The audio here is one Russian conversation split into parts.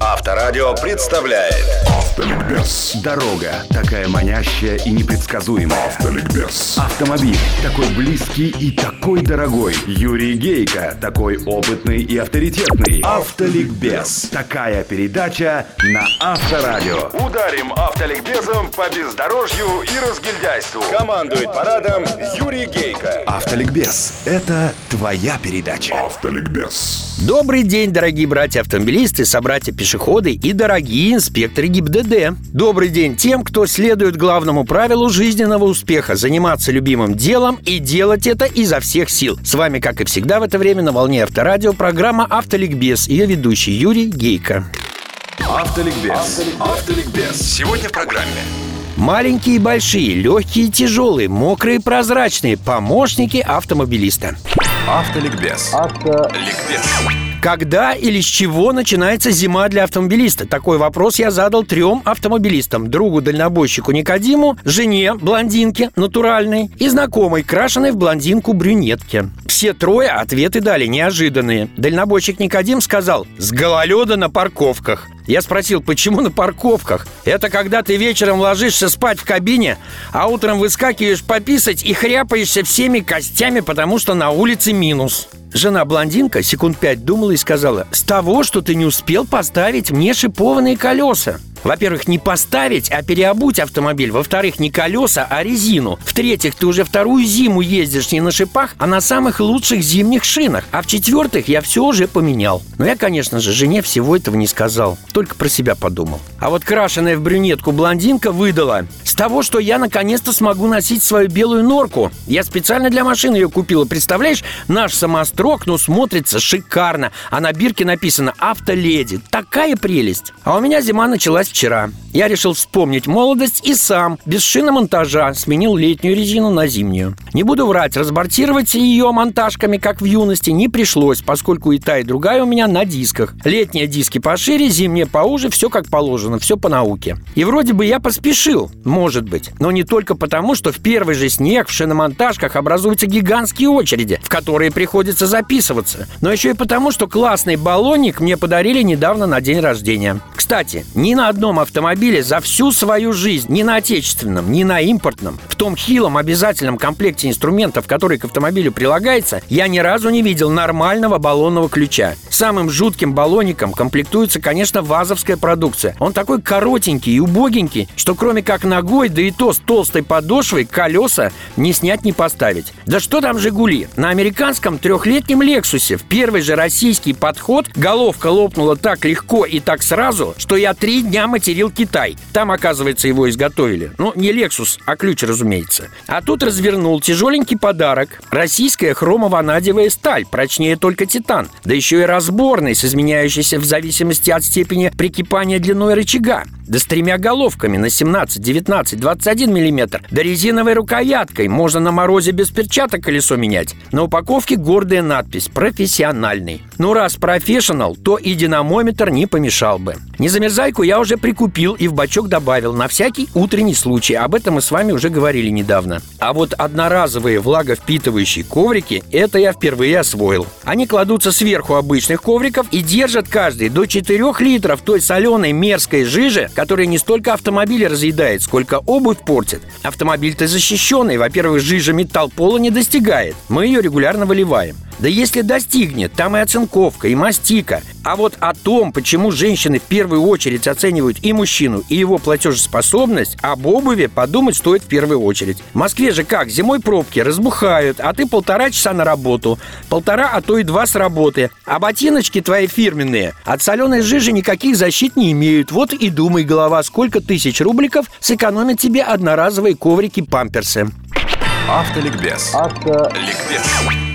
Авторадио представляет Автоликбез. Дорога такая манящая и непредсказуемая. Автоликбез. Автомобиль такой близкий и такой дорогой. Юрий Гейко такой опытный и авторитетный. Автоликбез. Такая передача на Авторадио. Ударим автоликбезом по бездорожью и разгильдяйству Командует парадом Юрий Гейко Автоликбез. Это твоя передача. Автоликбез. Добрый день, дорогие братья-автомобилисты, собратья-пешеходы и дорогие инспекторы ГИБДД. Добрый день тем, кто следует главному правилу жизненного успеха – заниматься любимым делом и делать это изо всех сил. С вами, как и всегда в это время на волне Авторадио, программа «Автоликбез» ее ведущий Юрий Гейко. Автоликбез. Автоликбез Сегодня в программе Маленькие и большие, легкие и тяжелые, мокрые и прозрачные – помощники автомобилиста. Автоликбез Ликбез Когда или с чего начинается зима для автомобилиста? Такой вопрос я задал трем автомобилистам. Другу-дальнобойщику Никодиму, жене, блондинке, натуральной, и знакомой, крашеной в блондинку брюнетке. Все трое ответы дали неожиданные. Дальнобойщик Никодим сказал «С гололеда на парковках». Я спросил, почему на парковках? Это когда ты вечером ложишься спать в кабине, а утром выскакиваешь пописать и хряпаешься всеми костями, потому что на улице минус. Жена-блондинка секунд пять думала и сказала «С того, что ты не успел поставить мне шипованные колеса». Во-первых, не поставить, а переобуть автомобиль. Во-вторых, не колеса, а резину. В-третьих, ты уже вторую зиму ездишь не на шипах, а на самых лучших зимних шинах. А в-четвертых, я все уже поменял. Но я, конечно же, жене всего этого не сказал. Только про себя подумал. А вот крашеная в брюнетку блондинка выдала. С того, что я наконец-то смогу носить свою белую норку. Я специально для машины ее купила. Представляешь, наш самострок, ну, смотрится шикарно. А на бирке написано «Автоледи». Такая прелесть. А у меня зима началась вчера. Я решил вспомнить молодость и сам, без шиномонтажа, сменил летнюю резину на зимнюю. Не буду врать, разбортировать ее монтажками, как в юности, не пришлось, поскольку и та, и другая у меня на дисках. Летние диски пошире, зимние поуже, все как положено, все по науке. И вроде бы я поспешил, может быть, но не только потому, что в первый же снег в шиномонтажках образуются гигантские очереди, в которые приходится записываться, но еще и потому, что классный баллонник мне подарили недавно на день рождения. Кстати, ни на одном автомобиле за всю свою жизнь, ни на отечественном, ни на импортном, в том хилом обязательном комплекте инструментов, который к автомобилю прилагается, я ни разу не видел нормального баллонного ключа. Самым жутким баллонником комплектуется, конечно, вазовская продукция. Он такой коротенький и убогенький, что кроме как ногой, да и то с толстой подошвой, колеса не снять, не поставить. Да что там «Жигули»? На американском трехлетнем «Лексусе» в первый же российский подход головка лопнула так легко и так сразу, что я три дня материл Китай. Там, оказывается, его изготовили. Ну, не Lexus, а ключ, разумеется. А тут развернул тяжеленький подарок. Российская хромованадевая сталь, прочнее только титан. Да еще и разборный, с изменяющейся в зависимости от степени прикипания длиной рычага. Да с тремя головками на 17, 19, 21 миллиметр. Да резиновой рукояткой. Можно на морозе без перчаток колесо менять. На упаковке гордая надпись «Профессиональный». Ну, раз профессионал, то и динамометр не помешал бы. Незамерзайку я уже прикупил и в бачок добавил на всякий утренний случай. Об этом мы с вами уже говорили недавно. А вот одноразовые влаговпитывающие коврики – это я впервые освоил. Они кладутся сверху обычных ковриков и держат каждый до 4 литров той соленой мерзкой жижи, которая не столько автомобиль разъедает, сколько обувь портит. Автомобиль-то защищенный. Во-первых, жижа металл пола не достигает. Мы ее регулярно выливаем. Да если достигнет, там и оцинковка, и мастика. А вот о том, почему женщины в первую очередь оценивают и мужчину, и его платежеспособность, об обуви подумать стоит в первую очередь. В Москве же как? Зимой пробки разбухают, а ты полтора часа на работу. Полтора, а то и два с работы. А ботиночки твои фирменные от соленой жижи никаких защит не имеют. Вот и думай, голова, сколько тысяч рубликов сэкономят тебе одноразовые коврики-памперсы. Автоликбез Ликбез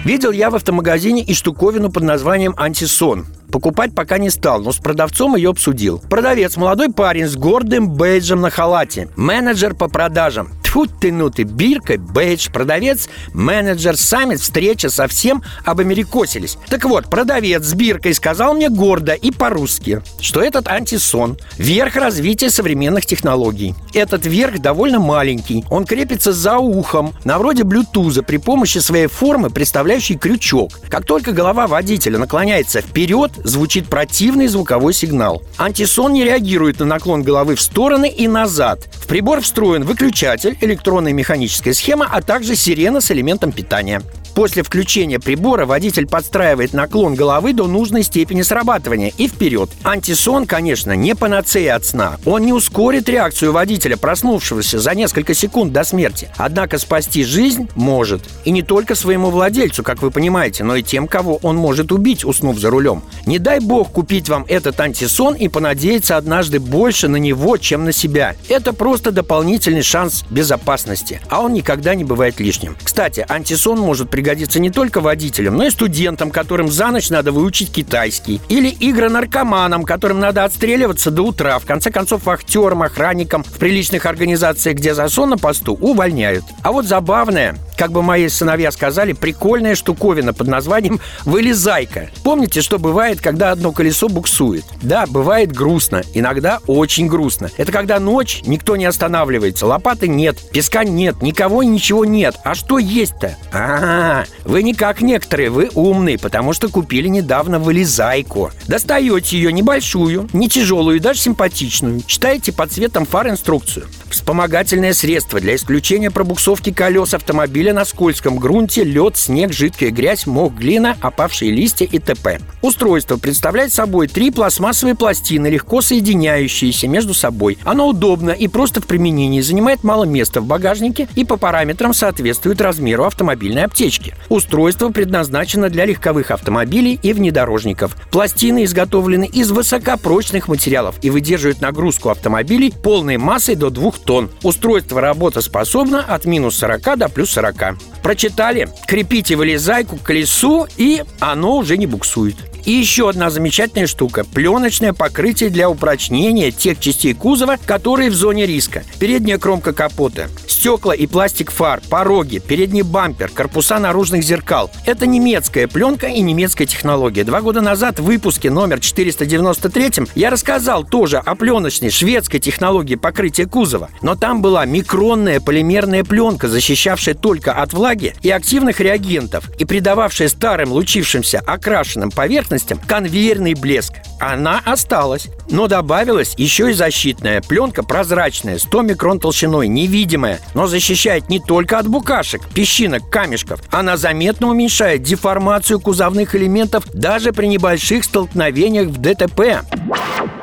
Видел я в автомагазине и штуковину под названием «Антисон». Покупать пока не стал, но с продавцом ее обсудил. Продавец – молодой парень с гордым бейджем на халате. Менеджер по продажам. Тьфу ты, ну ты, бирка, бейдж, продавец, менеджер, саммит, встреча совсем обамерикосились. Так вот, продавец с биркой сказал мне гордо и по-русски, что этот антисон – верх развития современных технологий. Этот верх довольно маленький, он крепится за ухом, на вроде блютуза при помощи своей формы, представляющей крючок. Как только голова водителя наклоняется вперед, звучит противный звуковой сигнал. Антисон не реагирует на наклон головы в стороны и назад. В прибор встроен выключатель, электронная механическая схема, а также сирена с элементом питания. После включения прибора водитель подстраивает наклон головы до нужной степени срабатывания и вперед. Антисон, конечно, не панацея от сна. Он не ускорит реакцию водителя, проснувшегося за несколько секунд до смерти. Однако спасти жизнь может. И не только своему владельцу, как вы понимаете, но и тем, кого он может убить, уснув за рулем. Не дай бог купить вам этот антисон и понадеяться однажды больше на него, чем на себя. Это просто дополнительный шанс безопасности, а он никогда не бывает лишним. Кстати, антисон может при пригодится не только водителям, но и студентам, которым за ночь надо выучить китайский. Или игронаркоманам, которым надо отстреливаться до утра. В конце концов, вахтерам, охранникам в приличных организациях, где за сон на посту, увольняют. А вот забавное, как бы мои сыновья сказали, прикольная штуковина под названием «вылезайка». Помните, что бывает, когда одно колесо буксует? Да, бывает грустно, иногда очень грустно. Это когда ночь, никто не останавливается, лопаты нет, песка нет, никого и ничего нет. А что есть-то? А, вы не как некоторые, вы умные, потому что купили недавно вылезайку. Достаете ее небольшую, не тяжелую и даже симпатичную. Читаете под цветом фар инструкцию. Вспомогательное средство для исключения пробуксовки колес автомобиля на скользком грунте, лед, снег, жидкая грязь, мох, глина, опавшие листья и т.п. Устройство представляет собой три пластмассовые пластины, легко соединяющиеся между собой. Оно удобно и просто в применении, занимает мало места в багажнике и по параметрам соответствует размеру автомобильной аптечки. Устройство предназначено для легковых автомобилей и внедорожников. Пластины изготовлены из высокопрочных материалов и выдерживают нагрузку автомобилей полной массой до 2 тонн. Устройство работоспособно от минус 40 до плюс 40. Прочитали? Крепите вылезайку к колесу, и оно уже не буксует. И еще одна замечательная штука – пленочное покрытие для упрочнения тех частей кузова, которые в зоне риска. Передняя кромка капота, стекла и пластик фар, пороги, передний бампер, корпуса наружных зеркал. Это немецкая пленка и немецкая технология. Два года назад в выпуске номер 493 я рассказал тоже о пленочной шведской технологии покрытия кузова. Но там была микронная полимерная пленка, защищавшая только от влаги и активных реагентов и придававшая старым лучившимся окрашенным поверхностям конвейерный блеск. Она осталась. Но добавилась еще и защитная. Пленка прозрачная, 100 микрон толщиной, невидимая, но защищает не только от букашек, песчинок, камешков. Она заметно уменьшает деформацию кузовных элементов даже при небольших столкновениях в ДТП.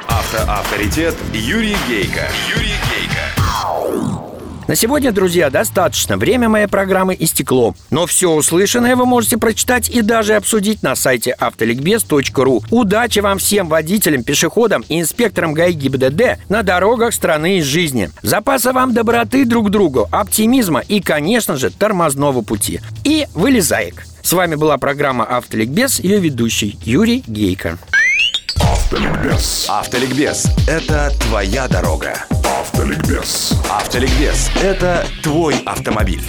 Автоавторитет Юрий Гейка. Юрий. На сегодня, друзья, достаточно. Время моей программы истекло. Но все услышанное вы можете прочитать и даже обсудить на сайте автоликбез.ру. Удачи вам всем водителям, пешеходам и инспекторам ГАИ ГИБДД на дорогах страны и жизни. Запаса вам доброты друг другу, оптимизма и, конечно же, тормозного пути. И вылезаек. С вами была программа «Автоликбез», ее ведущий Юрий Гейко. Автоликбез. Автоликбез – это твоя дорога. Автоликбез. Автоликбез – это твой автомобиль.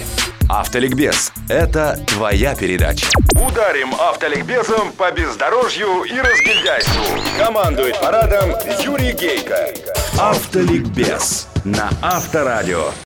Автоликбез – это твоя передача. Ударим автоликбезом по бездорожью и разгильдяйству. Командует парадом Юрий Гейка. Автоликбез на Авторадио.